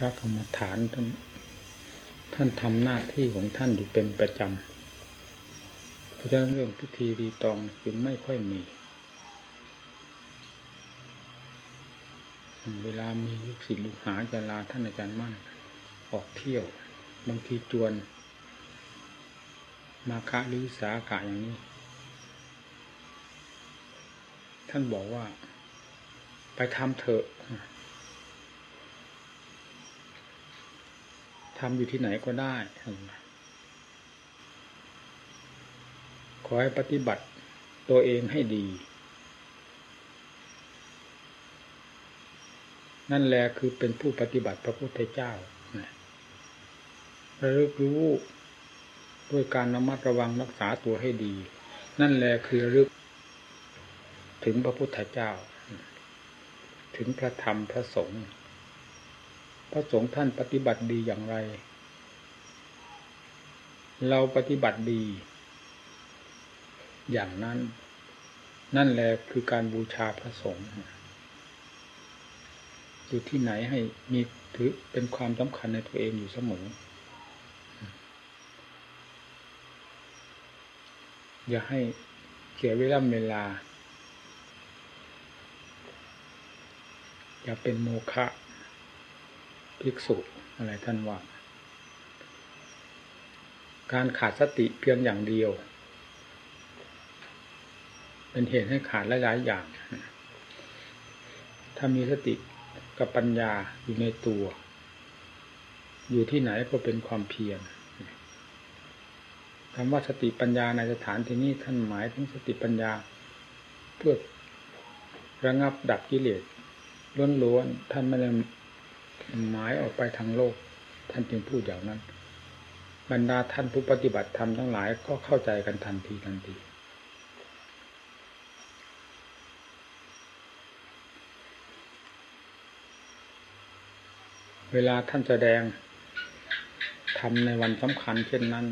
พระกรรมฐานท่านท่านทำหน้าที่ของท่านอยู่เป็นประจำเพราะฉะนั้นเรื่องพิธีรีตองจึงไม่ค่อยมี เวลามีลูกศิษย์ลูกหาจะลาท่านอาจารย์มั่นออกเที่ยว บางทีจวน มาคะหรือสาขะอย่างนี้ ท่านบอกว่า ไปทำเถอะ ทำอยู่ที่ไหนก็ได้ขอให้ปฏิบัติตัวเองให้ดี นั่นแหละคือเป็นผู้ปฏิบัติพระพุทธเจ้าระลึกรู้ด้วยการระมัดระวังรักษาตัวให้ดี นั่นแหละคือระลึก ถึงพระพุทธเจ้า ถึงพระธรรมพระสงฆ์ พระสงฆ์ท่านปฏิบัติดีอย่างไร เราปฏิบัติดี อย่างนั้น นั่นแหละคือการบูชาพระสงฆ์อยู่ที่ไหนให้มีถือเป็นความสำคัญในตัวเองอยู่เสมอ อย่าให้เสียเวลาเวลา อย่าเป็นโมฆะ ภิกษุอะไรท่านว่า การขาดสติเพียงอย่างเดียว เป็นเหตุให้ขาดหลายๆอย่าง ถ้ามีสติกับปัญญาอยู่ในตัว อยู่ที่ไหนก็เป็นความเพียรคำว่าสติปัญญาในสถานที่นี้ท่านหมายถึงสติปัญญาเพื่อระงับดับกิเลสล้วนๆท่านไม่ได้ หมายออกไปทางโลก ท่านจึงพูดอย่างนั้น บรรดาท่านผู้ปฏิบัติธรรมทั้งหลายก็เข้าใจกันทันทีทันที เวลาท่านแสดงทำในวันสำคัญเช่นนั้น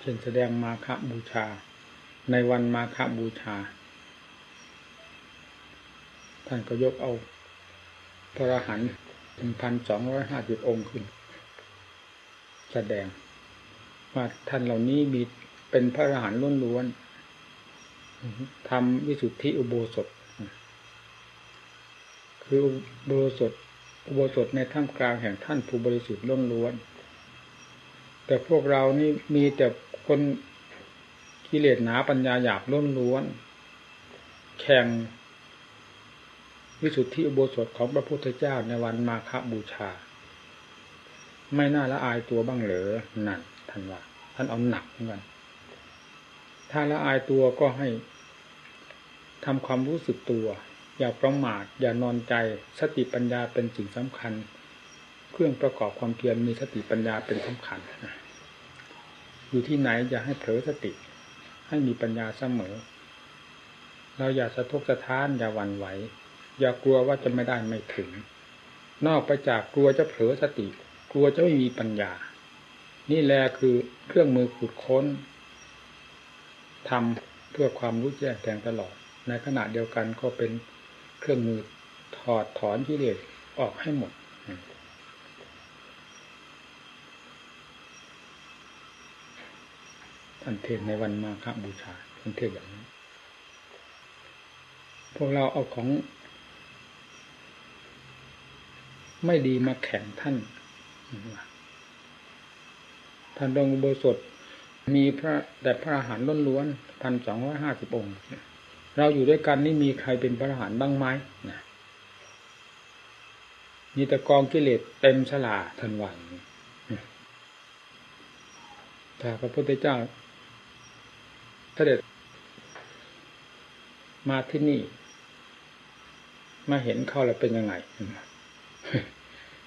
เช่นแสดงมาคบูชา ในวันมาคบูชา ท่านก็ยกเอา พระรหันต์หนึ่งพันสองร้อยห้าสิบองค์ขึ้น แสดงว่าท่านเหล่านี้มีเป็นพระอรหันต์ล้วนๆทำวิสุทธิอุโบสถ คืออุโบสถอุโบสถในท่ามกลางแห่งท่านผู้บริสุทธิ์ล้วนๆแต่พวกเรานี่มีแต่คนกิเลสหนาปัญญาหยาบล้วนๆแข่ง วิสุทธิอุโบสถของพระพุทธเจ้าในวันมาฆบูชา ไม่น่าละอายตัวบ้างเหรอนั่นท่านว่า ท่านเอาหนักเหมือนกันถ้าละอายตัวก็ให้ทำความรู้สึกตัว อย่าประมาทอย่านอนใจสติปัญญาเป็นสิ่งสำคัญ เครื่องประกอบความเพียรมีสติปัญญาเป็นสำคัญอยู่ที่ไหนอย่าให้เผลอสติ ให้มีปัญญาเสมอ เราอย่าสะทกสะท้านอย่าหวั่นไหว อย่ากลัวว่าจะไม่ได้ไม่ถึง นอกไปจากกลัวจะเผลอสติ กลัวจะไม่มีปัญญา นี่แหละคือเครื่องมือขุดค้นทำเพื่อความรู้แจ้งแทงตลอด ในขณะเดียวกันก็เป็นเครื่องมือถอดถอนกิเลสออกให้หมดท่านเทศในวันมาฆบูชาท่านเทศอย่างนี้พวกเราเอาของ ไม่ดีมาแข่งท่านท่านดงอุโบสถมีพระแต่พระอาหารล้นล้วนพันสองร้อยห้าสิบองค์ เราอยู่ด้วยกันนี่มีใครเป็นพระอาหารบ้างไหมนะมีแต่กองกิเลสเต็มฉลาทันวันแต่พระพุทธเจ้าเสด็จมาที่นี่ มาเห็นเข้าแล้วเป็นยังไง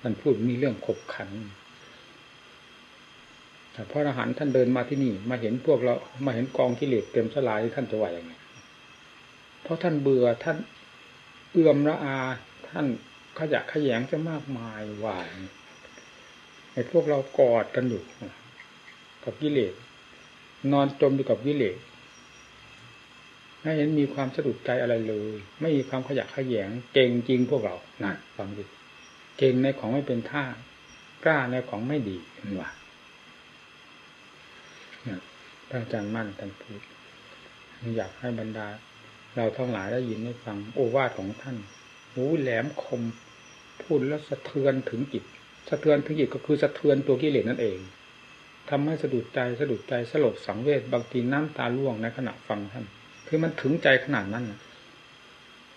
ท่านพูดมีเรื่องขบขันแต่พระอรหันต์ท่านเดินมาที่นี่ มาเห็นพวกเรา มาเห็นกองกิเลสเต็มสลายท่านจะไหวยังไงเพราะท่านเบื่อท่านเอื่อมระอา ท่านขยะขยงจะมากมายวายไอ้พวกเรากอดกันอยู่กับกิเลสนอนจมอยู่กับกิเลสไม่เห็นมีความสะดุดใจอะไรเลย ไม่มีความขยะขยงเก่งจริงพวกเรานั่นฟังดิ เก่งในของไม่เป็นท่ากล้าในของไม่ดีนว่าพระอาจารย์มั่นท่านพูดอยากให้บรรดา เราทั้งหลายได้ยินได้ฟังโอวาทของท่านหูแหลมคมพูดแล้วสะเทือนถึงจิตสะเทือนถึงจิตก็คือสะเทือนตัวกิเลสนั่นเองทำให้สะดุดใจสะดุดใจสลดสังเวชบางทีน้ำตาล่วงในขณะฟังท่าน คือมันถึงใจขนาดนั้น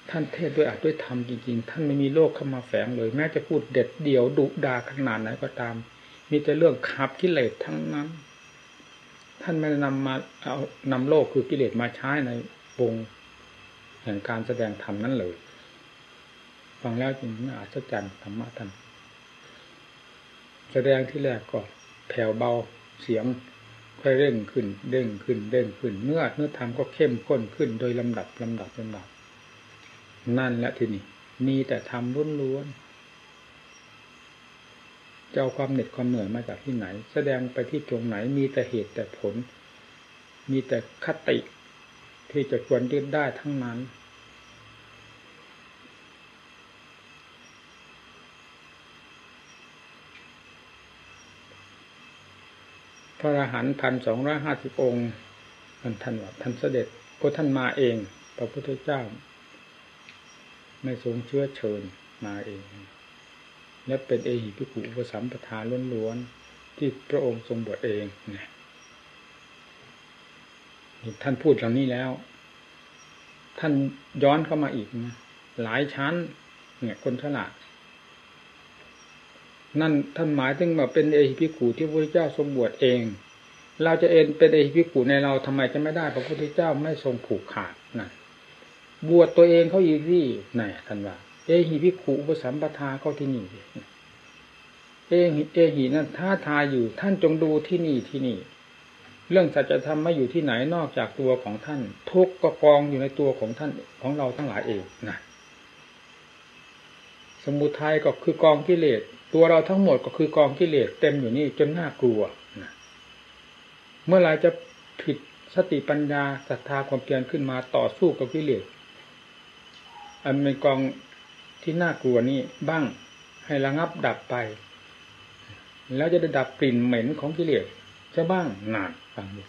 ท่านเทศด้วยอัดด้วยธรรมจริงๆ ท่านไม่มีโลกเข้ามาแฝงเลย แม้จะพูดเด็ดเดี่ยวดุดาขนาดไหนก็ตาม มีแต่เรื่องขับกิเลสทั้งนั้น ท่านไม่นำมาเอานำโลกคือกิเลสมาใช้ในวงแห่งการแสดงธรรมนั้นเลยฟังแล้วจริงๆอาศจรรย์ธรรมะท่านแสดงที่แรกก็แผ่วเบาเสียงค่อยเร่งขึ้นเด้งขึ้นเด้งขึ้นเนื้อเนื้อธรรมก็เข้มข้นขึ้นโดยลำดับลำดับลำดับ นั่นแหละที่นี่มีแต่ทำล้วนล้วนจะเอาความเหน็ดความเหนื่อยมาจากที่ไหน แสดงไปที่ตรงไหนมีแต่เหตุแต่ผล มีแต่คติที่จะควรยึดได้ทั้งนั้น พระอรหันต์พันสองร้อยห้าสิบองค์ท่านท่านว่าท่านเสด็จก็ท่านมาเอง พระพุทธเจ้า ไม่ทรงเชื้อเชิญมาเอง และเป็นเอหิพิกุอุปสัมปทาล้วนๆที่พระองค์ทรงบวชเองเนี่ยท่านพูดเหล่านี้แล้ว ท่านย้อนเข้ามาอีกนะหลายชั้น เนี่ย คนฉลาดนั่นท่านหมายถึงว่าเป็นเอหิพิกุที่พระพุทธเจ้าทรงบวชเอง เราจะเอ็นเป็นเอหิพิกุในเราทำไมจะไม่ได้พระพุทธเจ้าไม่ทรงผูกขาด บวชตัวเองเขาอยู่ที่ไหนท่านว่า เอหิพิขุปสัมปทาเขาที่นี่เอหิเอหินั่นท้าทายอยู่ท่านจงดูที่นี่ที่นี่ เรื่องสัจธรรมไม่อยู่ที่ไหนนอกจากตัวของท่าน ทุกก็กองอยู่ในตัวของท่านของเราทั้งหลายเองนะสมุทัยก็คือกองกิเลสตัวเราทั้งหมดก็คือกองกิเลสเต็มอยู่นี่จนน่ากลัวนะเมื่อไรจะผิดสติปัญญาศรัทธาความเพียรขึ้นมาต่อสู้กับกิเลส อันเป็นกองที่น่ากลัวนี้บ้างให้ระงับดับไป แล้วจะได้ดับกลิ่นเหม็นของกิเลสจะบ้างนานฟังดู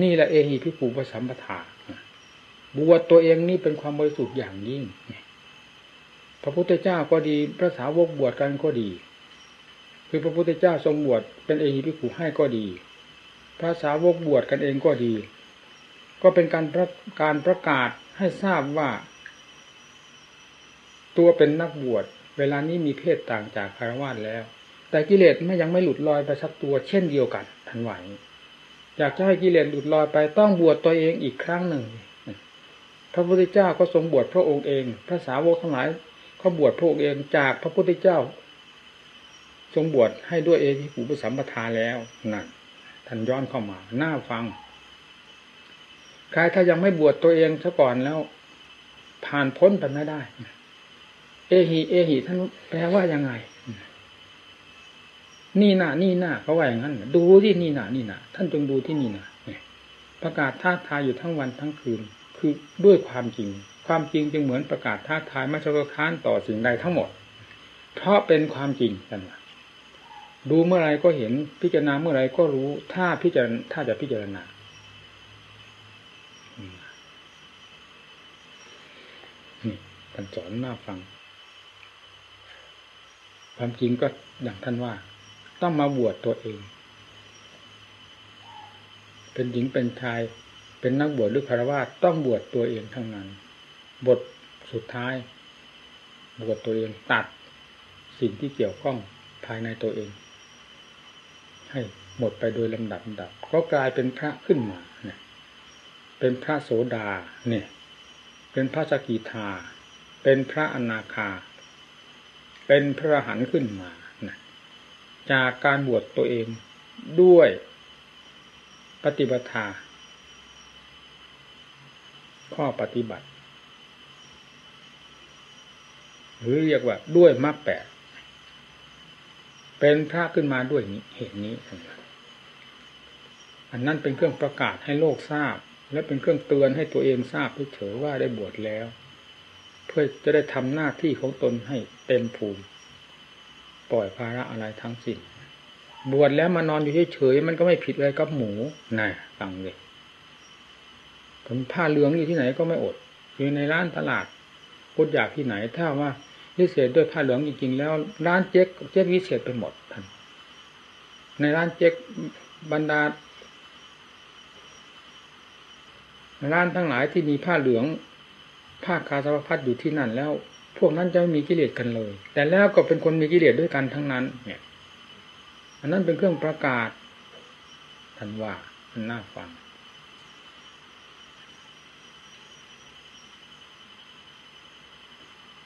นี่แหละเอหิพิภูปสัมปทาบวชตัวเองนี่เป็นความบริสุทธิ์อย่างยิ่ง พระพุทธเจ้าก็ดีพระสาวกบวชกันก็ดี คือพระพุทธเจ้าทรงบวชเป็นเอหิพิภูให้ก็ดี พระสาวกบวชกันเองก็ดี ก็เป็นการประการประกาศให้ทราบว่า ตัวเป็นนักบวชเวลานี้มีเพศต่างจากคารวะแล้ว แต่กิเลสไม่ยังไม่หลุดลอยไปสักตัวเช่นเดียวกันทันไหวอยากจะให้กิเลสหลุดลอยไปต้องบวชตัวเองอีกครั้งหนึ่งพระพุทธเจ้าก็ทรงบวชพระองค์เองพระสาวกทั้งหลายเขาบวชพระองค์เองจากพระพุทธเจ้า ทรงบวชให้ด้วยเอหิปุปสัมปทาแล้วนั่นท่านย้อนเข้ามาหน้าฟังใครถ้ายังไม่บวชตัวเองซะก่อนแล้ว ผ่านพ้นไปไม่ได้ หิเอหิท่านแปลว่ายังไง นี่น่ะนี่น่ะเขาว่าอย่างนั้นดูที่นี่น่ะนี่น่ะท่านจงดูที่นี่น่ะประกาศท้าทายอยู่ทั้งวันทั้งคืน คือด้วยความจริง ความจริงจึงเหมือนประกาศท้าทายไม่ชอบค้านต่อสิ่งใดทั้งหมด เพราะเป็นความจริงกันดูเมื่อไรก็เห็นพิจารณาเมื่อไรก็รู้ ถ้าพิจารณาถ้าจะพิจารณานี่ท่านสอนน่าฟัง ความจริงก็อย่างท่านว่า ต้องมาบวชตัวเอง เป็นหญิงเป็นชาย เป็นนักบวชหรือคารวะต้องบวชตัวเองทั้งนั้น บทสุดท้าย บวชตัวเองตัดสิ่งที่เกี่ยวข้องภายในตัวเอง ให้หมดไปโดยลำดับดับก็กลายเป็นพระขึ้นมาเนี่ย เป็นพระโสดาเนี่ย เป็นพระสกิทา เป็นพระอนาคา เป็นพระหันขึ้นมานะจากการบวชตัวเองด้วยปฏิบัติข้อปฏิบัติ หรือเรียกว่าด้วยมรรคแปดเป็นพระขึ้นมาด้วยเหตุนี้ อันนั้นเป็นเครื่องประกาศให้โลกทราบ และเป็นเครื่องเตือนให้ตัวเองทราบเฉยว่าได้บวชแล้ว พื่อจะได้ทำหน้าที่ของตนให้เต็มภูมิ ปล่อยภาระอะไรทั้งสิ้นบวชแล้วมานอนอยู่เฉยๆมันก็ไม่ผิดอะไรกับหมูน่ะฟังเลยผมผ้าเหลืองอยู่ที่ไหนก็ไม่อด อยู่ในร้านตลาดอดอยากที่ไหน ถ้าว่าวิเศษด้วยผ้าเหลืองจริงๆแล้ว ร้านเจ๊กเจ๊กวิเศษไปหมดท่านในร้านเจ๊กบรรดาร้านทั้งหลายที่มีผ้าเหลือง ผ้าคาสาวพัดอยู่ที่นั่นแล้ว พวกนั้นจะไม่มีกิเลสกันเลย แต่แล้วก็เป็นคนมีกิเลสด้วยกันทั้งนั้น เนี่ย อันนั้นเป็นเครื่องประกาศท่านว่ามันน่าฟัง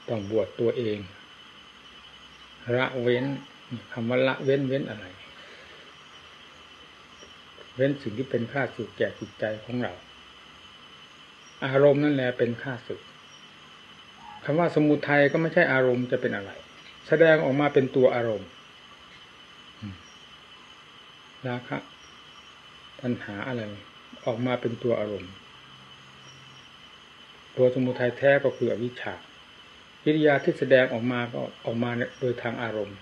ต้องบวชตัวเองละเว้นคำว่าละเว้นเว้นอะไร เว้นสิ่งที่เป็นค่าสุขแก่จิตใจของเรา อารมณ์นั่นแหละเป็นค่าศึก คำว่าสมุทัยก็ไม่ใช่อารมณ์จะเป็นอะไร แสดงออกมาเป็นตัวอารมณ์ราคะปัญหาอะไร ออกมาเป็นตัวอารมณ์ ตัวสมุทัยแท้ก็คืออวิชชากิริยาที่แสดงออกมาก็ออกมาโดยทางอารมณ์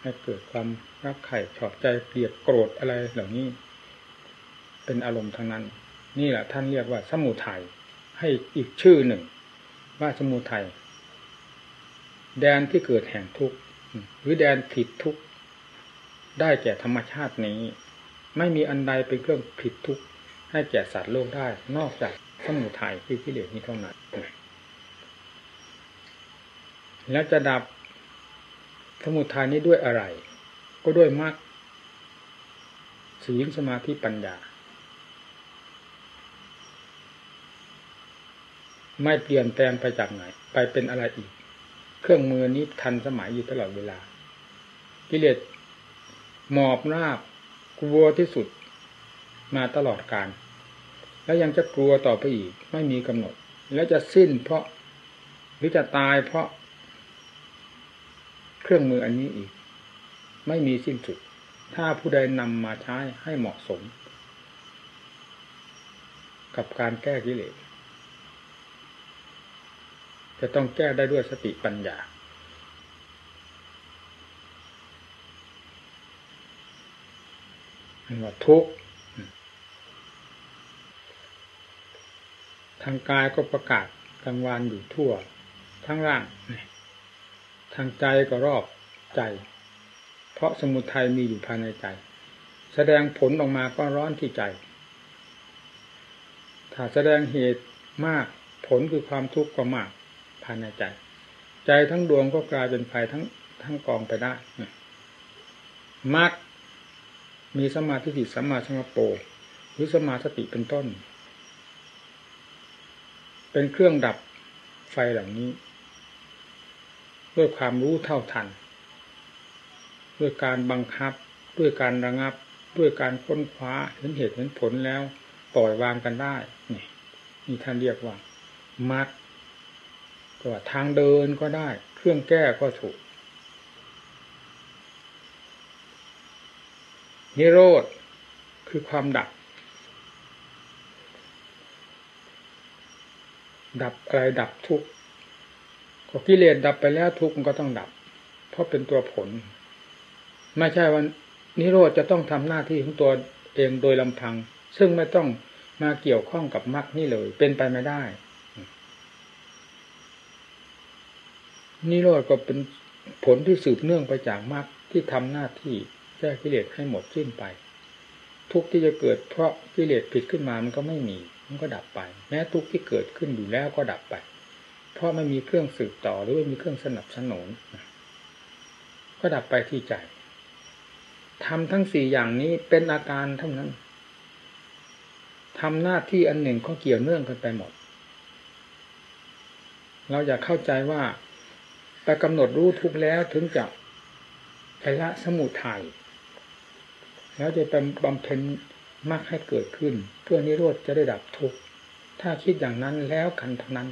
ให้เกิดความรักใคร่ชอบใจเกลียดโกรธอะไรเหล่านี้ เป็นอารมณ์ทั้งนั้น นี่แหละท่านเรียกว่าสมุทัยให้อีกชื่อหนึ่ง ว่าสมุทัยแดนที่เกิดแห่งทุกข์หรือแดนผิดทุกข์ได้แก่ธรรมชาตินี้ ไม่มีอันใดเป็นเครื่องผิดทุกข์ให้แก่สัตว์โลกได้ นอกจากสมุทัยคือกิเลสนี้เท่านั้นแล้วจะดับสมุทัยนี้ด้วยอะไร ก็ด้วยมรรคสีลสมาธิปัญญา ไม่เปลี่ยนแปลงไปจากไหน ไปเป็นอะไรอีก เครื่องมือนี้ทันสมัยอยู่ตลอดเวลา กิเลสหมอบราบกลัวที่สุดมาตลอดการ แล้วยังจะกลัวต่อไปอีก ไม่มีกำหนด แล้วจะสิ้นเพราะหรือจะตายเพราะ เครื่องมืออันนี้อีก ไม่มีสิ้นสุด ถ้าผู้ใดนำมาใช้ให้เหมาะสม กับการแก้กิเลส จะต้องแก้ได้ด้วยสติปัญญา ว่าทุกข์ทางกายก็ประกาศกลางวานอยู่ทั่ว ทั้งร่าง ทางใจก็รอบใจ เพราะสมุทัยมีอยู่ภายในใจ แสดงผลออกมาก็ร้อนที่ใจ ถ้าแสดงเหตุมากผลคือความทุกข์ก็มากายในใจ ใจทั้งดวงก็กลายเป็นไฟทั้งทั้งกองไปได้มรรคมีสมาธิสัมมาสมาโปหรือสมาสติเป็นต้น เป็นเครื่องดับไฟเหล่านี้ ด้วยความรู้เท่าทัน ด้วยการบังคับ ด้วยการระงับ ด้วยการค้นคว้าเห็นเหตุเห็นผลแล้วปล่อยวางกันได้ นี่นี่ท่านเรียกว่ามัด ก็ทางเดินก็ได้ เครื่องแก้ก็ถูก นิโรธคือความดับ ดับอะไรดับทุกข์ก็กิเลสดับไปแล้วทุกข์มันก็ต้องดับ เพราะเป็นตัวผล ไม่ใช่ว่านิโรธจะต้องทำหน้าที่ของตัวเองโดยลำพัง ซึ่งไม่ต้องมาเกี่ยวข้องกับมรรคนี่เลย เป็นไปไม่ได้ นิโรธก็เป็นผลที่สืบเนื่องไปจากมรรคที่ทำหน้าที่แก้กิเลสให้หมดสิ้นไป ทุกที่จะเกิดเพราะกิเลสผิดขึ้นมามันก็ไม่มี มันก็ดับไป แม้ทุกที่เกิดขึ้นอยู่แล้วก็ดับไป เพราะไม่มีเครื่องสืบต่อหรือไม่มีเครื่องสนับสนุนก็ดับไปที่ใจทำทั้งสี่อย่างนี้เป็นอาการเท่านั้นทำหน้าที่อันหนึ่งก็เกี่ยวเนื่องกันไปหมด เราอยากเข้าใจว่า แต่กำหนดรู้ทุกแล้วถึงจะไปละสมุทัยแล้วจะเป็นบำเพ็ญมากให้เกิดขึ้น เพื่อนิโรธจะได้ดับทุกข์ถ้าคิดอย่างนั้นแล้วกันทั้งนั้น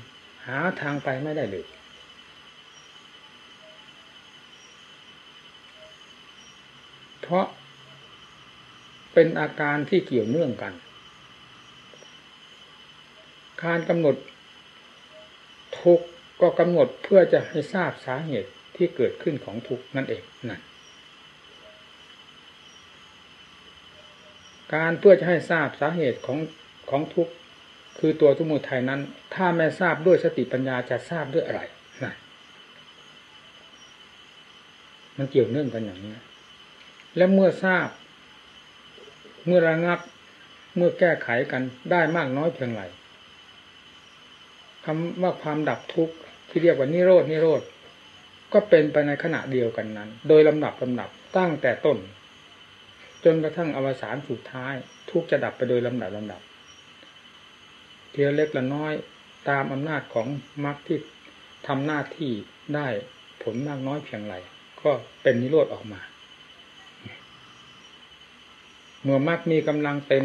หาทางไปไม่ได้เลยเพราะเป็นอาการที่เกี่ยวเนื่องกัน การกำหนดทุกข์ ก็กำหนดเพื่อจะให้ทราบสาเหตุที่เกิดขึ้นของทุกข์นั่นเองนั่นการเพื่อจะให้ทราบสาเหตุของของทุกข์คือตัวสมุทัยนั้น ถ้าไม่ทราบด้วยสติปัญญาจะทราบด้วยอะไรนั่นมันเกี่ยวเนื่องกันอย่างนี้ และเมื่อทราบ เมื่อระงับ เมื่อแก้ไขกันได้มากน้อยเพียงไรคำว่าความดับทุกข์ ที่เรียกว่านิโรดนิโรธก็เป็นไปในขณะเดียวกันนั้น โดยลำดับลำดับตั้งแต่ต้น จนกระทั่งอวสานสุดท้าย ทุกจะดับไปโดยลำดับลำดับเทียเล็กละน้อยตามอำนาจของมรรคที่ทำหน้าที่ได้ผลมากน้อยเพียงไรก็เป็นนิโรธออกมาเมื่อมรรคมีกำลังเต็ม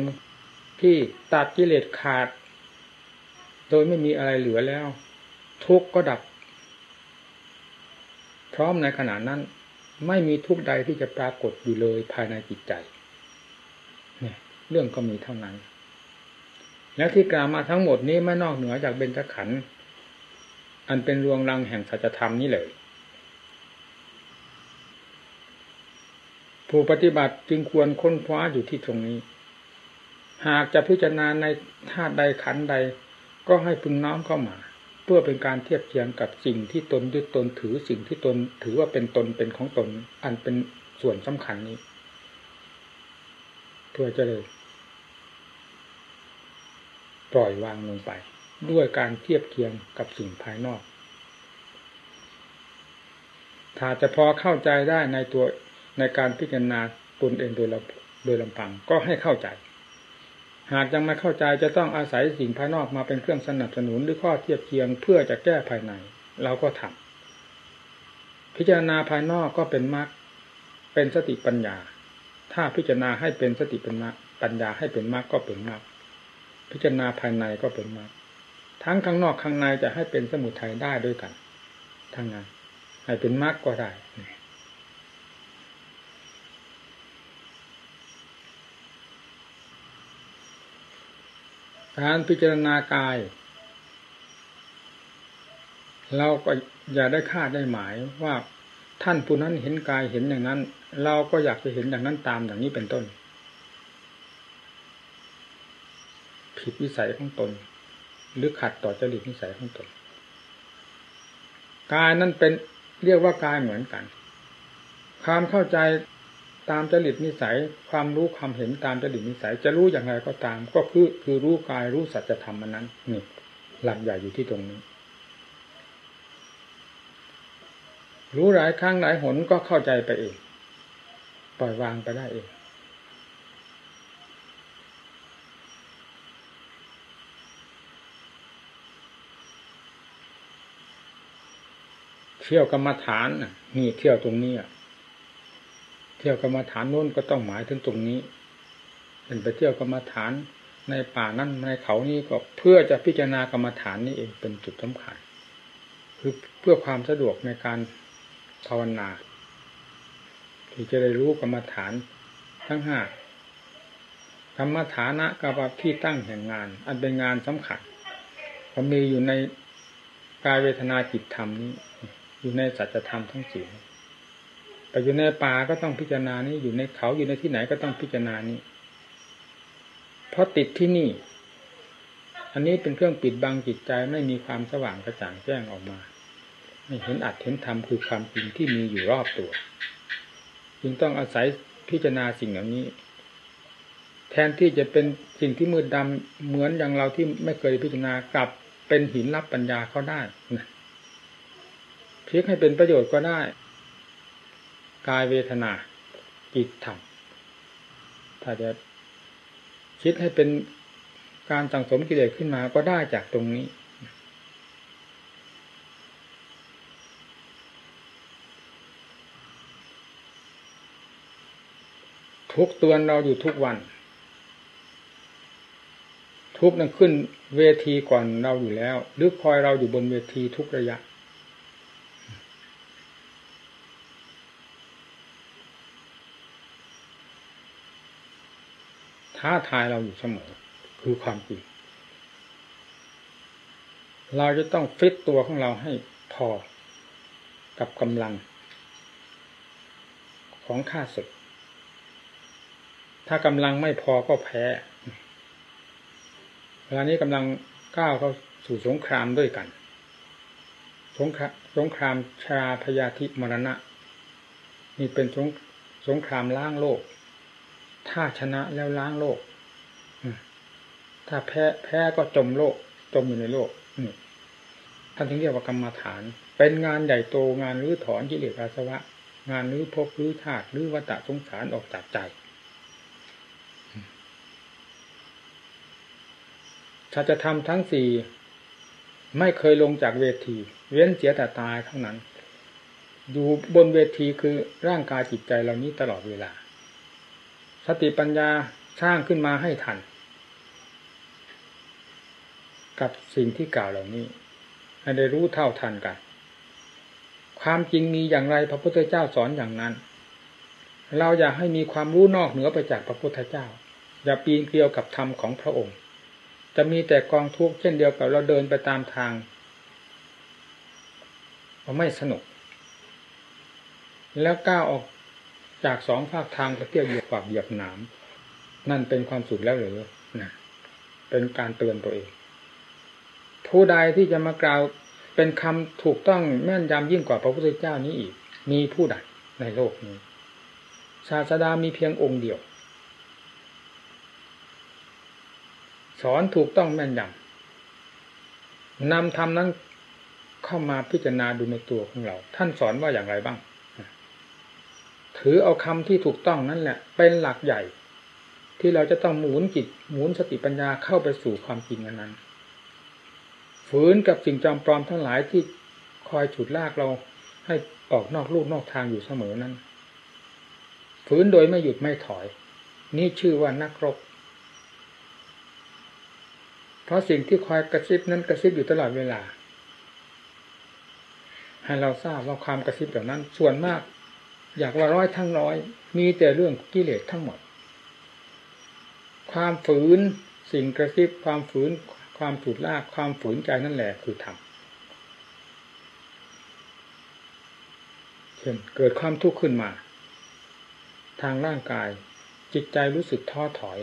ที่ตัดกิเลสขาด โดยไม่มีอะไรเหลือแล้ว ทุกก็ดับ พร้อมในขณะนั้น ไม่มีทุกข์ใดที่จะปรากฏอยู่เลยภายในจิตใจเนี่ยเรื่องก็มีเท่านั้น แล้วที่กล่าวมาทั้งหมดนี้ไม่นอกเหนือจากเบญจขันธ์อันเป็นรวงรังแห่งสัจธรรมนี้เลยผู้ปฏิบัติจึงควรค้นคว้าอยู่ที่ตรงนี้ หากจะพิจารณาในธาตุใดขันใดก็ให้พึงน้อมเข้ามา เพื่อเป็นการเทียบเทียงกับสิ่งที่ตนยึดตนถือสิ่งที่ตนถือว่าเป็นตนเป็นของตน อันเป็นส่วนสำคัญนี้ เพื่อจะเลย ปล่อยวางลงไป ด้วยการเทียบเคียงกับสิ่งภายนอก ถ้าจะพอเข้าใจได้ในตัวในการพิจารณาตนเองโดยลำโดยลำพังก็ให้เข้าใจ หากยังไม่เข้าใจจะต้องอาศัยสิ่งภายนอกมาเป็นเครื่องสนับสนุนหรือข้อเทียบเคียงเพื่อจะแก้ภายใน เราก็ทำพิจารณาภายนอกก็เป็นมรรคเป็นสติปัญญา ถ้าพิจารณาให้เป็นสติปัญญาปัญญาให้เป็นมรรคก็เป็นมรรคพิจารณาภายในก็เป็นมรรคทั้งข้างนอกข้างในจะให้เป็นสมุทัยได้ด้วยกันทั้งนั้นให้เป็นมรรคก็ได้ การพิจารณากาย เราก็อย่าได้คาดได้หมายว่าท่านผู้นั้นเห็นกายเห็นอย่างนั้น เราก็อยากจะเห็นอย่างนั้นตามอย่างนี้เป็นต้น ผิดวิสัยของตน หรือขัดต่อจริตนิสัยของตนกายนั้นเป็นเรียกว่ากายเหมือนกัน ความเข้าใจ ตามจริตนิสัยความรู้ความเห็นตามจริตนิสัย จะรู้อย่างไรก็ตาม ก็คือคือรู้กายรู้สัจธรรมมันนั้นนี่หลักใหญ่อยู่ที่ตรงนี้ รู้หลายครั้งหลายหนก็เข้าใจไปเองปล่อยวางไปได้เองเที่ยวกรรมฐานนี่เที่ยวตรงนี้อะ เที่ยวกรรมาฐานโน้นก็ต้องหมายถึงตรงนี้เป็นไปเที่ยวกรรมาฐานในป่านั้นในเขานี้ก็เพื่อจะพิจารณากรรมาฐานนี้เองเป็นจุดสำคัญคือเพื่อความสะดวกในการภาวนาที่จะได้รู้กรรมาฐานทั้งห้ากรรมฐานะกับที่ตั้งแห่งงาน อันเป็นงานสำคัญก็มีอยู่ในกายเวทนาจิตธรรมนี้ อยู่ในสัจธรรมทั้งสี่ แต่อยู่ในป่าก็ต้องพิจารณานี้อยู่ในเขาอยู่ในที่ไหนก็ต้องพิจารณานี้ เพราะติดที่นี่ อันนี้เป็นเครื่องปิดบังจิตใจไม่มีความสว่างกระจ่างแจ้งออกมา ไม่เห็นอัดเห็นธรรมคือความจริงที่มีอยู่รอบตัว จึงต้องอาศัยพิจารณาสิ่งเหล่านี้ แทนที่จะเป็นสิ่งที่มืดดำเหมือนอย่างเราที่ไม่เคยพิจารณากลับเป็นหินรับปัญญาเขาได้นะพลิกให้เป็นประโยชน์ก็ได้ กายเวทนาจิตธรรมถ้าจะคิดให้เป็นการสังสมกิเลสขึ้นมาก็ได้จากตรงนี้ ทุกตัวเราอยู่ทุกวัน ทุกนั้นขึ้นเวทีก่อนเราอยู่แล้ว หรือคอยเราอยู่บนเวทีทุกระยะ ท้าทายเราอยู่เสมอ คือความจริง เราจะต้องฟิตตัวของเราให้พอกับกำลัง ของข้าศึก ถ้ากำลังไม่พอก็แพ้เวลานี้กำลังก้าวเข้าสู่สงครามด้วยกัน สงครามสงครามชาพยาธิมรณะ นี่เป็นสงสงครามล้างโลก ถ้าชนะแล้วล้างโลก ถ้าแพ้แพ้ก็จมโลก จมอยู่ในโลกท่านถึงเรียกว่ากรรมฐาน เป็นงานใหญ่โตงานรื้อถอนกิเลสอาสวะ งานรื้อภพรื้อธาตุรื้อวัฏสงสารออกจากใจถ้าจะทำทั้งสี่ไม่เคยลงจากเวที เว้นเสียแต่ตายเท่านั้น อยู่บนเวทีคือร่างกายจิตใจเหล่านี้ตลอดเวลา สติปัญญาสร้างขึ้นมาให้ทัน กับสิ่งที่กล่าวเหล่านี้ให้ได้รู้เท่าทันกัน ความจริงมีอย่างไรพระพุทธเจ้าสอนอย่างนั้น เราอยากให้มีความรู้นอกเหนือไปจากพระพุทธเจ้า อย่าปีนเกลียวกับธรรมของพระองค์ จะมีแต่กองทุกข์เช่นเดียวกับเราเดินไปตามทางเราไม่สนุก แล้วก้าวออก จากสองภาคทางไปเที่ยวเหยียบปากเหยียบหนามนั่นเป็นความสุขแล้วหรือนะเป็นการเตือนตัวเอง ผู้ใดที่จะมากล่าวเป็นคำถูกต้องแม่นยำยิ่งกว่าพระพุทธเจ้านี้อีก มีผู้ใดในโลกนี้ ศาสดามีเพียงองค์เดียว สอนถูกต้องแม่นยำนำธรรมนั้นเข้ามาพิจารณาดูในตัวของเรา ท่านสอนว่าอย่างไรบ้าง ถือเอาคำที่ถูกต้องนั่นแหละ เป็นหลักใหญ่ ที่เราจะต้องหมุนจิตหมุนสติปัญญาเข้าไปสู่ความจริงนั้นฝืนกับสิ่งจอมปลอมทั้งหลายที่คอยฉุดลากเราให้ออกนอกลูกนอกทางอยู่เสมอนั้นฝืนโดยไม่หยุดไม่ถอย นี่ชื่อว่านักรบพราะสิ่งที่คอยกระซิบนั้นกระซิบอยู่ตลอดเวลา ให้เราทราบว่าความกระซิบแบบนั้น ส่วนมาก อยากว่าร้อยทั้งร้อย มีแต่เรื่องกิเลสทั้งหมด ความฝืนสิ่งกระซิบความฝืน ความถูดลากความฝืนใจนั่นแหละคือธรรมเช่นเกิดความทุกข์ขึ้นมา ทางร่างกาย จิตใจรู้สึกท้อถอย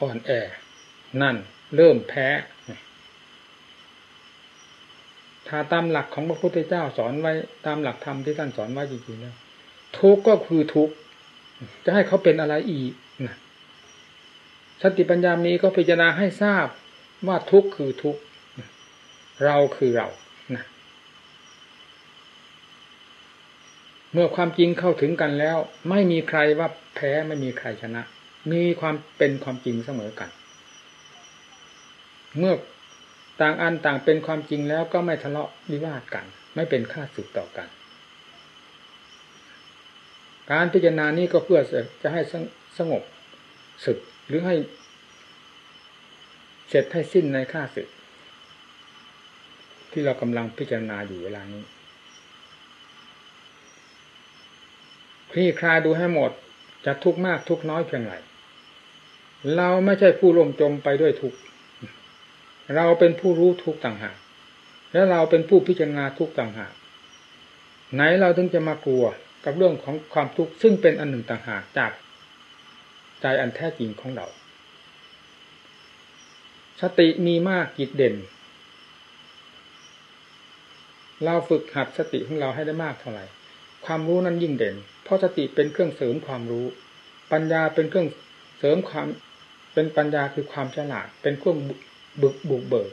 อ่อนแอ นั่น เริ่มแพ้ ถ้าตามหลักของพระพุทธเจ้าสอนไว้ตามหลักธรรมที่ท่านสอนไว้จริงๆแล้วทุกก็คือทุกจะให้เขาเป็นอะไรอีกนะสติปัญญามีก็พิจารณาให้ทราบว่าทุกคือทุกเราคือเรานะเมื่อความจริงเข้าถึงกันแล้ว ไม่มีใครว่าแพ้ไม่มีใครชนะ มีความเป็นความจริงเสมอกัน เมื่อ ต่างอันต่างเป็นความจริงแล้วก็ไม่ทะเลาะวิวาทกัน ไม่เป็นค่าสึกต่อกัน การพิจารณานี้ก็เพื่อจะให้สงบสึกหรือให้เสร็จให้สิ้นในค่าสึก ที่เรากำลังพิจารณาอยู่เวลานี้คลี่คลายดูให้หมดจะทุกข์มากทุกข์น้อยเพียงไรเราไม่ใช่ผู้ลมจมไปด้วยทุกข์ เราเป็นผู้รู้ทุกต่างหากและเราเป็นผู้พิจารณาทุกต่างหากไหนเราถึงจะมากลัวกับเรื่องของความทุกข์ซึ่งเป็นอันหนึ่งต่างหากจากใจอันแท้จริงของเรา สติมีมากกิจเด่น เราฝึกหัดสติของเราให้ได้มากเท่าไหร่ ความรู้นั้นยิ่งเด่น เพราะสติเป็นเครื่องเสริมความรู้ ปัญญาเป็นเครื่องเสริมความเป็นปัญญาคือความฉลาด เป็นเครื่อง บุกบุกเบิก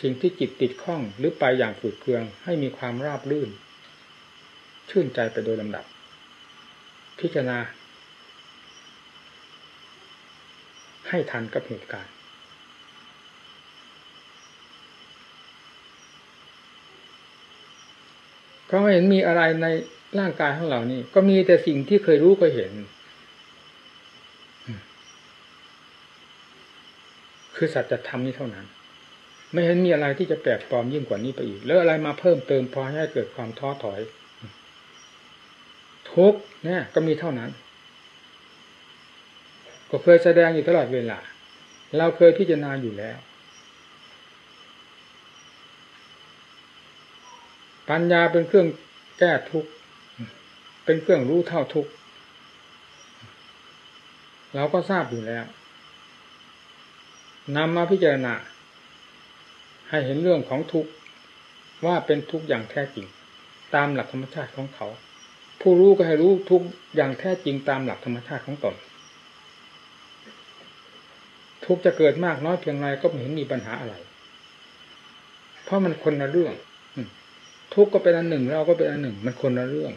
สิ่งที่จิตติดข้องหรือไปอย่างฝืดเคือง ให้มีความราบลื่น ชื่นใจไปโดยลำดับ พิจารณา ให้ทันกับเหตุการณ์ก็ไม่เห็นมีอะไรในร่างกายของเรานี่ ก็มีแต่สิ่งที่เคยรู้เคยเห็น คือสัจธรรมนี้เท่านั้น ไม่เห็นมีอะไรที่จะแปลกปลอมยิ่งกว่านี้ไปอีก แล้วอะไรมาเพิ่มเติมพอให้เกิดความท้อถอย ทุกเนี่ย ก็มีเท่านั้น ก็เคยแสดงอยู่ตลอดเวลา เราเคยพิจารณาอยู่แล้ว ปัญญาเป็นเครื่องแก้ทุกข์เป็นเครื่องรู้เท่าทุกเราก็ทราบอยู่แล้ว นำมาพิจารณาให้เห็นเรื่องของทุกว่าเป็นทุกอย่างแท้จริง ตามหลักธรรมชาติของเขา ผู้รู้ก็ให้รู้ทุกอย่างแท้จริงตามหลักธรรมชาติของตนทุกจะเกิดมากน้อยเพียงไรก็ไม่เห็นมีปัญหาอะไร เพราะมันคนละเรื่องทุกก็เป็นอันหนึ่งเราก็เป็นอันหนึ่ง มันคนละเรื่อง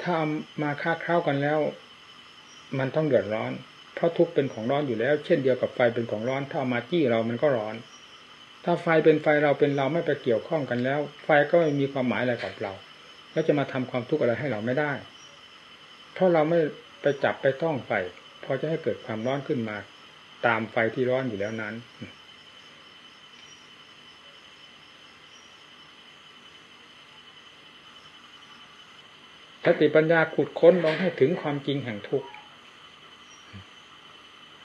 ถ้าเอามาค้าคร้าวกันแล้ว มันต้องเดือดร้อน เพราะทุกเป็นของร้อนอยู่แล้ว เช่นเดียวกับไฟเป็นของร้อน ถ้ามาจี้เรามันก็ร้อน ถ้าไฟเป็นไฟเราเป็นเราไม่ไปเกี่ยวข้องกันแล้ว ไฟก็ไม่มีความหมายอะไรกับเรา แล้วจะมาทำความทุกข์อะไรให้เราไม่ได้ เพราะเราไม่ไปจับไปต้องไฟพอจะให้เกิดความร้อนขึ้นมา ตามไฟที่ร้อนอยู่แล้วนั้นสติปัญญาขุดค้นลองให้ถึงความจริงแห่งทุกข์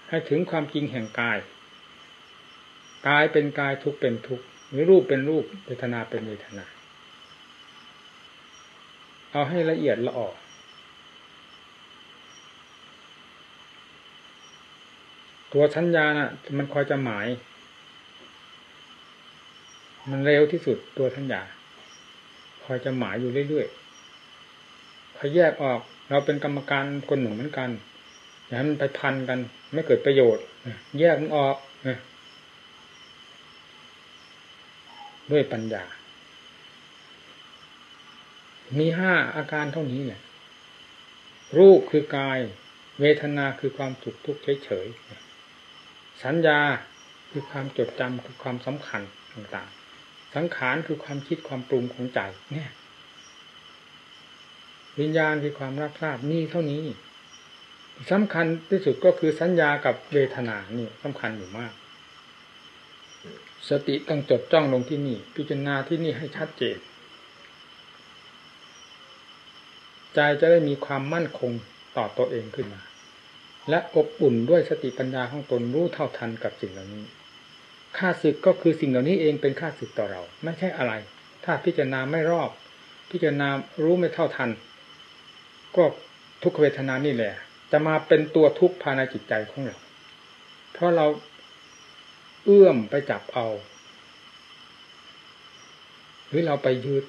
ให้ถึงความจริงแห่งกาย กายเป็นกายทุกเป็นทุกหรือรูปเป็นรูปเวทนาเป็นเวทนา เอาให้ละเอียดละออกตัวสัญญาน่ะ มันคอยจะหมาย มันเร็วที่สุดตัวสัญญาคอยจะหมายอยู่เรื่อยๆพอแยกออก เราเป็นกรรมการคนหนึ่งเหมือนกัน อย่าให้มันไปพันกัน ไม่เกิดประโยชน์แยกมันออกด้วยปัญญา มีห้าอาการเท่านี้แหละรูปคือกาย เวทนาคือความสุขทุกข์เฉยๆสัญญาคือความจดจำคือความสำคัญต่างๆ สังขารคือความคิดความปรุงของใจเนี่ย วิญญาณคือความรับทราบนี่เท่านี้ สำคัญที่สุดก็คือสัญญากับเวทนานี่สำคัญอยู่มาก สติต้องจดจ้องลงที่นี่ พิจารณาที่นี่ให้ชัดเจนใจจะได้มีความมั่นคงต่อตัวเองขึ้นมา และอบอุ่นด้วยสติปัญญาของตนรู้เท่าทันกับสิ่งเหล่านี้ค่าศึกก็คือสิ่งเหล่านี้เองเป็นค่าศึกต่อเรา ไม่ใช่อะไร ถ้าพิจารณาไม่รอบ พิจารณารู้ไม่เท่าทัน ก็ทุกเวทนานี่แหละ จะมาเป็นตัวทุกข์ภายในจิตใจของเรา เพราะเราเอื้อมไปจับเอา หรือเราไปยืด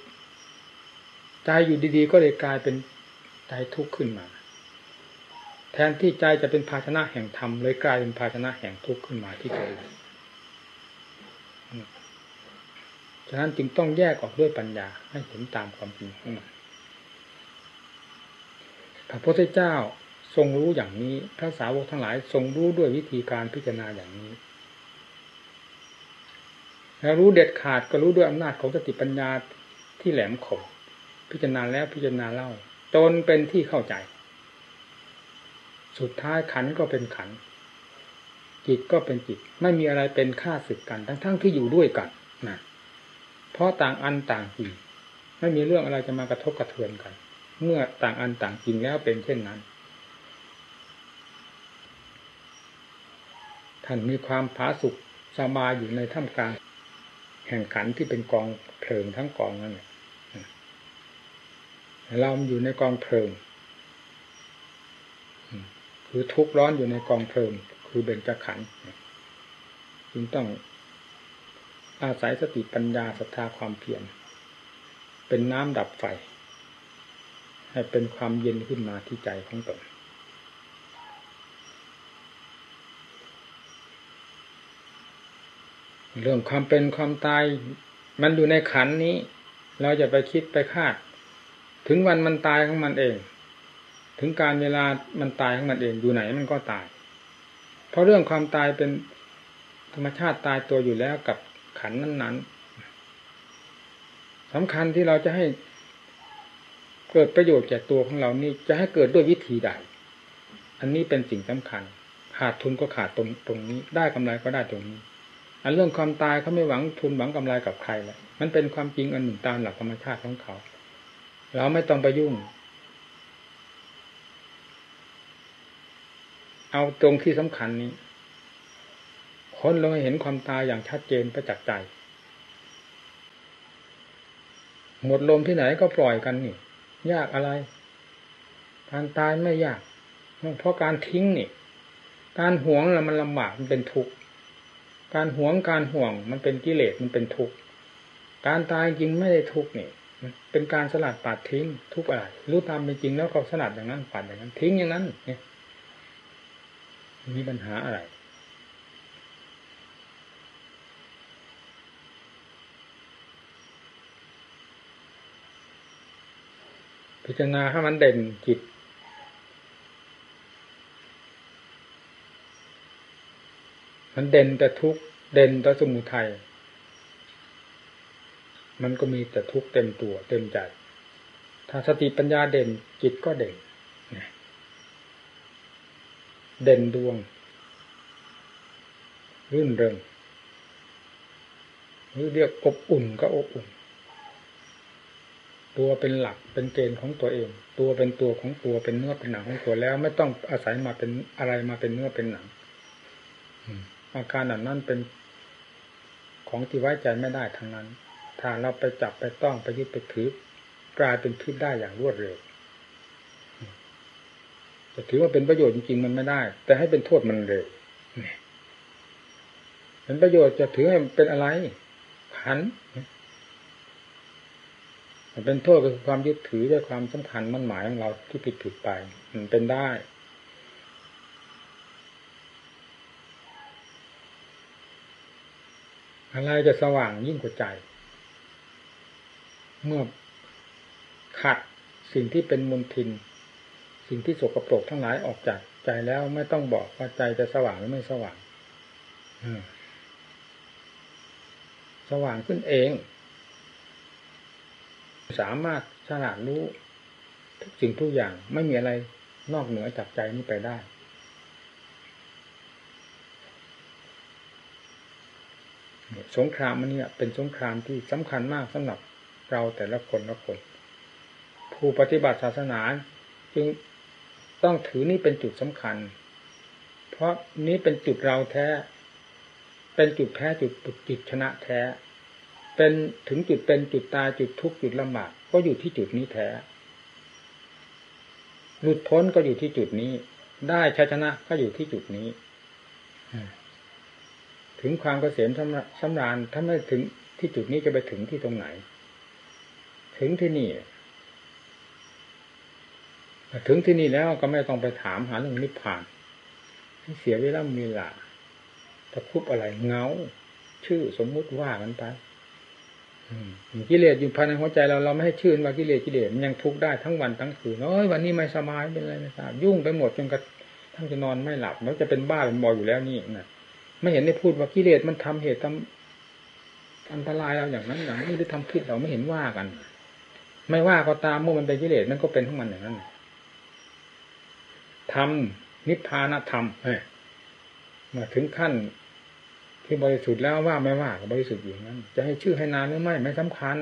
ใจอยู่ดีๆ ก็เลยกลายเป็นใจทุกข์ขึ้นมา แทนที่ใจจะเป็นภาชนะแห่งธรรมเลยกลายเป็นภาชนะแห่งทุกข์ขึ้นมาที่ตัวเองฉะนั้นจึงต้องแยกออกด้วยปัญญาให้เห็นตามความจริงของมันพระพุทธเจ้า ทรงรู้อย่างนี้ พระสาวกทั้งหลายทรงรู้ด้วยวิธีการพิจารณาอย่างนี้ แล้วรู้เด็ดขาดก็รู้ด้วยอำนาจของสติปัญญาที่แหลมคมพิจารณาแล้วพิจารณาเล่าจนเป็นที่เข้าใจ สุดท้ายขันก็เป็นขัน จิตก็เป็นจิต ไม่มีอะไรเป็นค่าศึกกันทั้งๆทที่อยู่ด้วยกันนะเพราะต่างอันต่างจริงไม่มีเรื่องอะไรจะมากระทบกระเทือนกัน เมื่อต่างอันต่างจริงแล้วเป็นเช่นนั้น ท่านมีความผาสุกสบายอยู่ในท่ามกลาง แห่งขันที่เป็นกองเพลิงทั้งกองนั่นเราอยู่ในกองเพลิง คือทุกร้อนอยู่ในกองเพลิง คือเบญจขันธ์จึงต้องอาศัยสติปัญญาศรัทธาความเพียรเป็นน้ำดับไฟ ให้เป็นความเย็นขึ้นมาที่ใจของตน เรื่องความเป็นความตาย มันอยู่ในขันนี้ เราจะไปคิดไปคาด ถึงวันมันตายของมันเอง ถึงการเวลามันตายของมันเองอยู่ไหนมันก็ตาย เพราะเรื่องความตายเป็นธรรมชาติตายตัวอยู่แล้วกับขันนั้นๆสำคัญที่เราจะให้เกิดประโยชน์แก่ตัวของเรานี่จะให้เกิดด้วยวิธีใด อันนี้เป็นสิ่งสำคัญ ขาดทุนก็ขาดตรงตรงนี้ ได้กำไรก็ได้ตรงนี้ อันเรื่องความตายเขาไม่หวังทุนหวังกำไรกับใครเลยมันเป็นความจริงอันหนึ่งตามหลักธรรมชาติของเขา เราไม่ต้องไปยุ่ง เอาตรงที่สำคัญนี้คนเราเห็นความตายอย่างชัดเจนประจักษ์ใจ หมดลมที่ไหนก็ปล่อยกันนี่ ยากอะไร การตายไม่ยาก เพราะการทิ้งนี่ การหวงแล้วมันลำบากมันเป็นทุกข์ การหวงการห่วงมันเป็นกิเลสมันเป็นทุกข์การตายจริงไม่ได้ทุกข์นี่เป็นการสลัดปัดทิ้ง ทุกอะไรรู้ตามเป็นจริงแล้วก็สลัดอย่างนั้นปัดอย่างนั้น ทิ้งอย่างนั้น เนี่ยมีปัญหาอะไรพิจารณาให้มันเด่นจิต มันเด่นแต่ทุกเด่นแต่สมุทัยมันก็มีแต่ทุกข์เต็มตัวเต็มใจ ถ้าสติปัญญาเด่นจิตก็เด่นเด่นดวง รื่นเริงหรือเรียกอบอุ่นก็อบอุ่น ตัวเป็นหลักเป็นเกณฑ์ของตัวเอง ตัวเป็นตัวของตัวเป็นเนื้อเป็นหนังของตัวแล้ว ไม่ต้องอาศัยมาเป็นอะไรมาเป็นเนื้อเป็นหนัง อ อาการแบบนั้นเป็นของที่ไว้ใจไม่ได้ทั้งนั้น ถ้าเราไปจับไปต้องไปยึดไปถือกลายเป็นพิษได้อย่างรวดเร็วจะถือว่าเป็นประโยชน์จริงๆมันไม่ได้ แต่ให้เป็นโทษมันเร็วเป็นประโยชน์จะถือให้เป็นอะไรขันเป็นโทษก็คือความยึดถือด้วยความสำคัญมั่นหมายของเราที่ผิดผิดไป มันเป็นได้ อะไรจะสว่างยิ่งกว่าใจ เมื่อขัดสิ่งที่เป็นมลทิน สิ่งที่สกปรกทั้งหลายออกจากใจแล้วไม่ต้องบอกว่าใจจะสว่างหรือไม่สว่างสว่างขึ้นเอง สามารถฉลาดรู้ทุกสิ่งทุกอย่างไม่มีอะไรนอกเหนือจากใจนี้ไปได้ สงครามมันเนี่ยเป็นสงครามที่สำคัญมากสำหรับเราแต่ละคนละคน ผู้ปฏิบัติศาสนาจึงต้องถือนี่เป็นจุดสำคัญ เพราะนี้เป็นจุดเราแท้ เป็นจุดแพ้จุดปุดจิตชนะแท้ เป็นถึงจุดเป็นจุดตายจุดทุกข์จุดลำบากก็อยู่ที่จุดนี้แท้หลุดพ้นก็อยู่ที่จุดนี้ ได้ชัยชนะก็อยู่ที่จุดนี้ ถึงความเกษมสำราญถ้าไม่ถึงที่จุดนี้จะไปถึงที่ตรงไหน ถึงที่นี่ถึงที่นี่แล้วก็ไม่ต้องไปถามหาเรื่องนิพพานเสียเวลามีลาตะคุบอะไรเงา ชื่อสมมุติว่ากันไปกิเลสอยู่ภายในหัวใจเราเราไม่ให้ชื่นว่ากิเลสกิเลสมันยังทุกข์ได้ทั้งวันทั้งคืนโอ้ยวันนี้ไม่สบายเป็นอะไรไม่ทราบยุ่งไปหมดจนกระทั่งจะนอนไม่หลับแล้วจะเป็นบ้าเป็นบออยู่แล้วนี่นะ ไม่เห็นได้พูดว่ากิเลสมันทำเหตุทำอันตรายเราอย่างนั้นอย่างนี้หรือทำผิดเราไม่เห็นว่ากัน ไม่ว่าก็ตามเมื่อมันเป็นกิเลสมันก็เป็นของมันอย่างนั้นทำนิพพานธรรมมาถึงขั้นที่บริสุทธิ์แล้วว่าไม่ว่าก็บริสุทธิ์อยู่นั้น จะให้ชื่อให้นานหรือไม่ไม่สำคัญ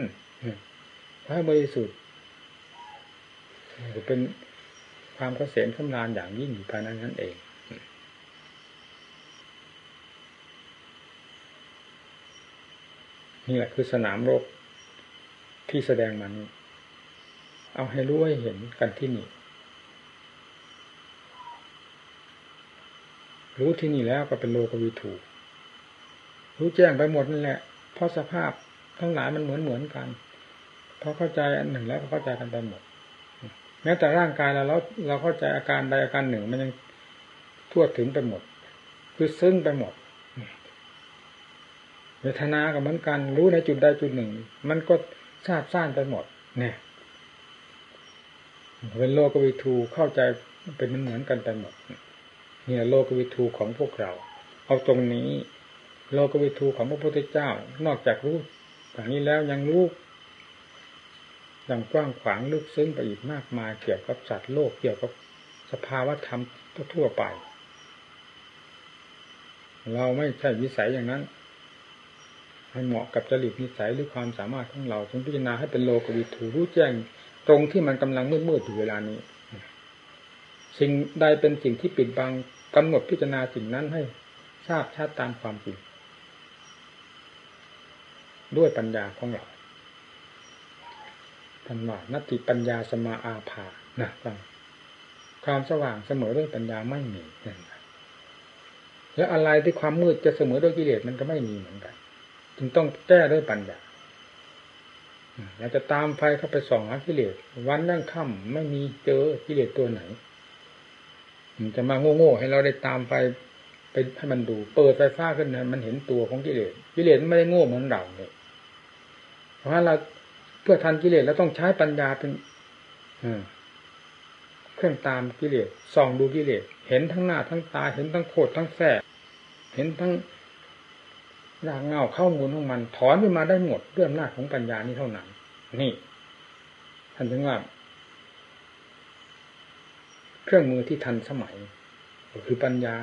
เพราะให้บริสุทธิ์เป็นความเกษมสำราญอย่างยิ่งอยู่ภายในนั้นเอง นี่แหละคือสนามรบที่แสดงมานี้ เอาให้รู้ให้เห็นกันที่นี่ รู้ที่นี่แล้วก็เป็นโลกวิถูรู้แจ้งไปหมดนั่นแหละ เพราะสภาพทั้งหลายมันเหมือนเหมือนกันพอเข้าใจอันหนึ่งแล้วก็เข้าใจกันไปหมด แม้แต่ร่างกายเราเราเราเข้าใจอาการใดอาการหนึ่งมันยังทั่วถึงไปหมด คือซึ้งไปหมด เวทนากับเหมือนกัน รู้ในจุดใดจุดหนึ่ง มันก็ทราบซ่านไปหมด เนี่ยเป็นโลกวิทูเข้าใจเป็นเหมือนกันไปหมดเนี่ยโลกวิทูของพวกเรา เอาตรงนี้ โลกวิทูของพระพุทธเจ้า นอกจากรู้อย่างนี้แล้วยังรู้อย่างกว้างขวางลึกซึ้งไปอีกมากมายเกี่ยวกับสัตว์โลกเกี่ยวกับสภาวะธรรมทั่วไป เราไม่ใช่วิสัยอย่างนั้น ให้เหมาะกับจริตนิสัยหรือความสามารถของเราจงพิจารณาให้เป็นโลกวิทูรู้แจ้งตรงที่มันกำลังมืดมืดอยู่เวลานี้ สิ่งใดเป็นสิ่งที่ปิดบังกำหนดพิจารณาสิ่งนั้นให้ทราบชัดตามความจริงด้วยปัญญาของเราท่านว่านัตติปัญญาสมาอาภานะฟังความสว่างเสมอด้วยปัญญาไม่มีแล้วอะไรที่ความมืดจะเสมอด้วยกิเลสมันก็ไม่มีเหมือนกัน จึงต้องแก้ด้วยปัญญาเราจะตามไฟเข้าไปส่องหากิเลสวันนั่งค่ำไม่มีเจอกิเลสตัวไหนมันจะมาโง่ๆให้เราได้ตามไฟไปให้มันดูเปิดไฟฟ้าขึ้นนะมันเห็นตัวของกิเลสกิเลสไม่ได้โง่เหมือนเราเนี่ยเพราะเราเพื่อทันกิเลสเราต้องใช้ปัญญาเป็นเครื่องตามกิเลสส่องดูกิเลสเห็นทั้งหน้าทั้งตาเห็นทั้งโคตรทั้งแฝงเห็นทั้ง รากเงาเข้ามูลของมัน ถอนขึ้นมาได้หมดด้วยอำนาจของปัญญานี้เท่านั้น นี่ท่านถึงว่า เครื่องมือที่ทันสมัยก็คือปัญญา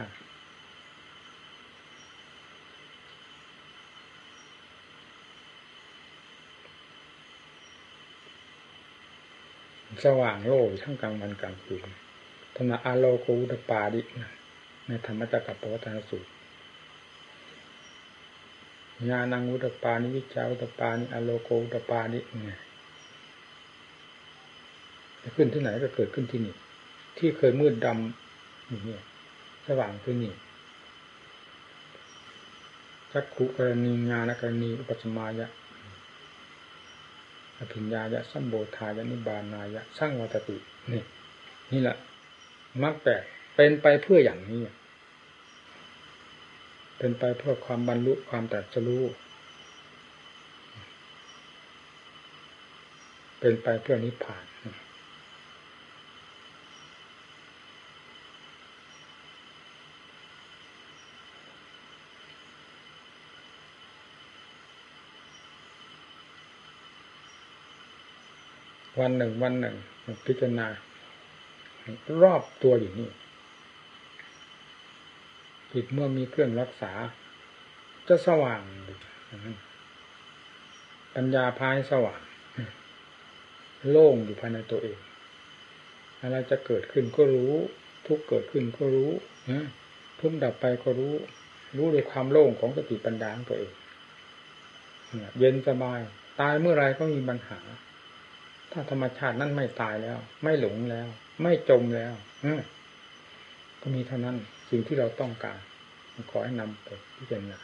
สว่างโลกทั้งกลางวันกลางคืนธรรมะอาโลโกุตปาดิในธรรมจักรปวัตนสูตร ญาณังอุตปานิวิจาอุตปานิอโลโกอุตปานิเนี่ยขึ้นที่ไหนก็เกิดขึ้นที่นี่ ที่เคยมืดดำนี่สว่างขึ้นนี่จักขุกรณีงานกรณีอุปสมายะอภิญญายะสัมโบทายะนิบานายะสร้างวัตตินี่นี่แหละมรรคแปดเป็นไปเพื่ออย่างนี้ เป็นไปเพื่อความบรรลุความแตรัสรู้ เป็นไปเพื่อนิพพานวันหนึ่งวันหนึ่งพิจารณารอบตัวอยู่นี่ จิตเมื่อมีเครื่องรักษา จะสว่างปัญญาพายสว่าง โล่งอยู่ภายในตัวเองอะไรจะเกิดขึ้นก็รู้ ทุกเกิดขึ้นก็รู้ทุกดับไปก็รู้ รู้ด้วยความโล่งของสติปัญญาของตัวเองเย็นสบาย ตายเมื่อไรก็มีปัญหา ถ้าธรรมชาตินั่นไม่ตายแล้ว ไม่หลงแล้ว ไม่จมแล้วก็มีเท่านั้น สิ่งที่เราต้องการขอให้นำไปพิจารณา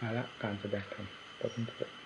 อาละการแสดงธรรมต่อไป